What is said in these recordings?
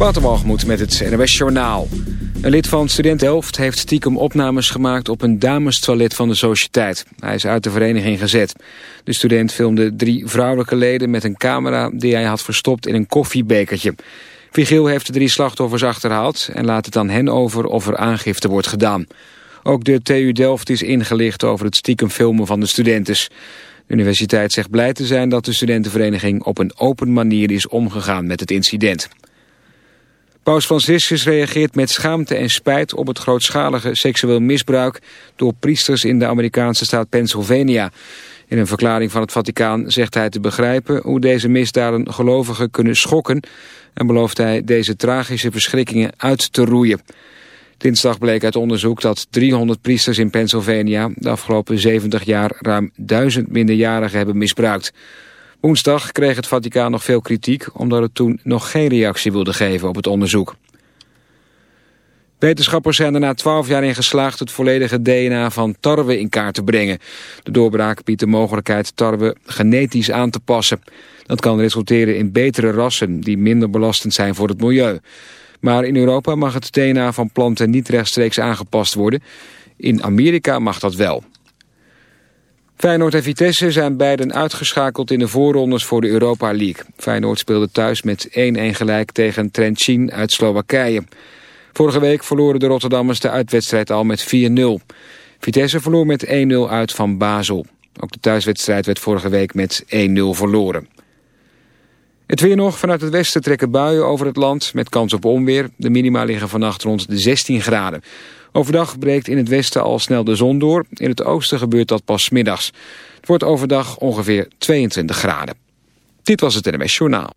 Waterwalgemoed met het NWS Journaal. Een lid van Student Delft heeft stiekem opnames gemaakt op een damestoilet van de sociëteit. Hij is uit de vereniging gezet. De student filmde drie vrouwelijke leden met een camera die hij had verstopt in een koffiebekertje. Vigiel heeft de drie slachtoffers achterhaald en laat het aan hen over of er aangifte wordt gedaan. Ook de TU Delft is ingelicht over het stiekem filmen van de studentes. De universiteit zegt blij te zijn dat de studentenvereniging op een open manier is omgegaan met het incident. Paus Franciscus reageert met schaamte en spijt op het grootschalige seksueel misbruik door priesters in de Amerikaanse staat Pennsylvania. In een verklaring van het Vaticaan zegt hij te begrijpen hoe deze misdaden gelovigen kunnen schokken en belooft hij deze tragische verschrikkingen uit te roeien. Dinsdag bleek uit onderzoek dat 300 priesters in Pennsylvania de afgelopen 70 jaar ruim 1000 minderjarigen hebben misbruikt. Woensdag kreeg het Vaticaan nog veel kritiek... omdat het toen nog geen reactie wilde geven op het onderzoek. Wetenschappers zijn er na 12 jaar in geslaagd het volledige DNA van tarwe in kaart te brengen. De doorbraak biedt de mogelijkheid tarwe genetisch aan te passen. Dat kan resulteren in betere rassen die minder belastend zijn voor het milieu. Maar in Europa mag het DNA van planten niet rechtstreeks aangepast worden. In Amerika mag dat wel. Feyenoord en Vitesse zijn beiden uitgeschakeld in de voorrondes voor de Europa League. Feyenoord speelde thuis met 1-1 gelijk tegen Trentin uit Slowakije. Vorige week verloren de Rotterdammers de uitwedstrijd al met 4-0. Vitesse verloor met 1-0 uit van Basel. Ook de thuiswedstrijd werd vorige week met 1-0 verloren. Het weer nog. Vanuit het westen trekken buien over het land met kans op onweer. De minima liggen vannacht rond de 16 graden. Overdag breekt in het westen al snel de zon door. In het oosten gebeurt dat pas middags. Het wordt overdag ongeveer 22 graden. Dit was het NMS Journaal.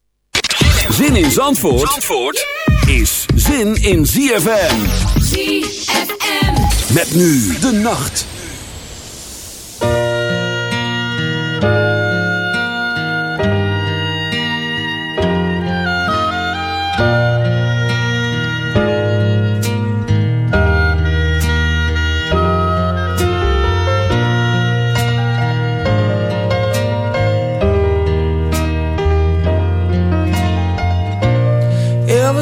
Zin in Zandvoort, Zandvoort is zin in ZFM. ZFM. Met nu de nacht.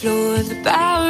Hard of the mountainside.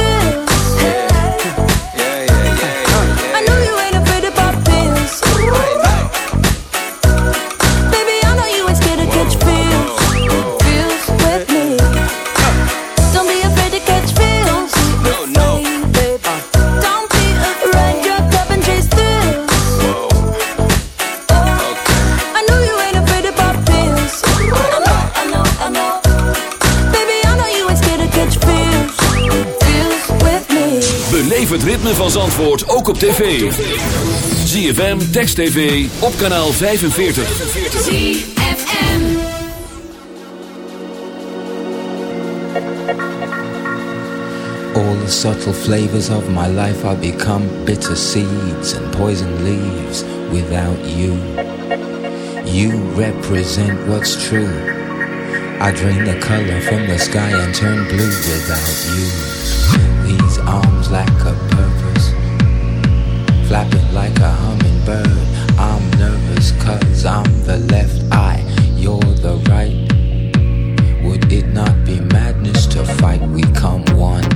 op tv. ZFM, Text TV, op kanaal 45. ZFM. All the subtle flavors of my life are become bitter seeds and poison leaves without you. You represent what's true. I drain the color from the sky and turn blue without you. These arms lack a purpose flapping like a hummingbird. I'm nervous cause I'm the left eye, you're the right. Would it not be madness to fight? We come one.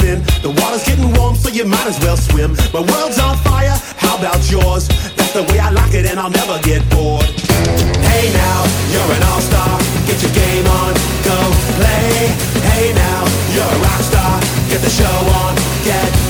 thin. The water's getting warm, so you might as well swim. My world's on fire, how about yours? That's the way I like it, and I'll never get bored. Hey now, you're an all star. Get your game on, go play. Hey now, you're a rock star. Get the show on, get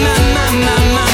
My, my, my, my,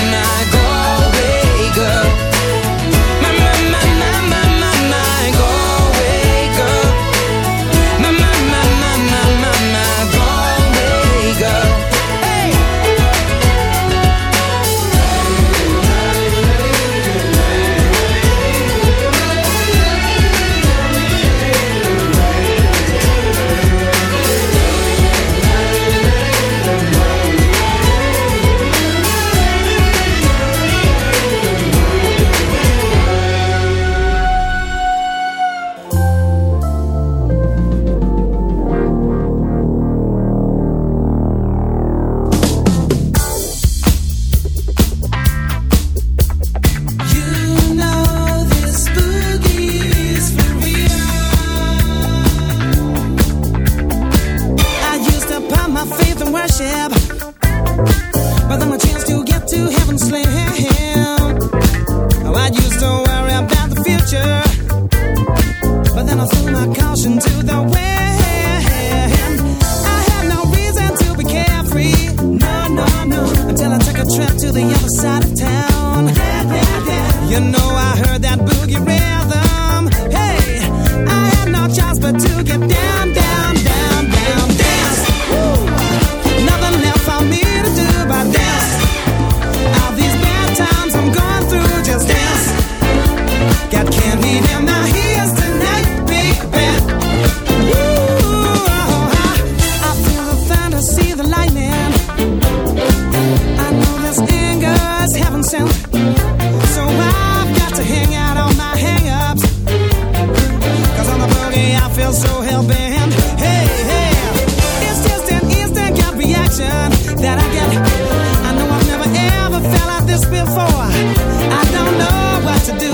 for. I don't know what to do,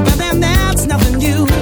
but then that's nothing new.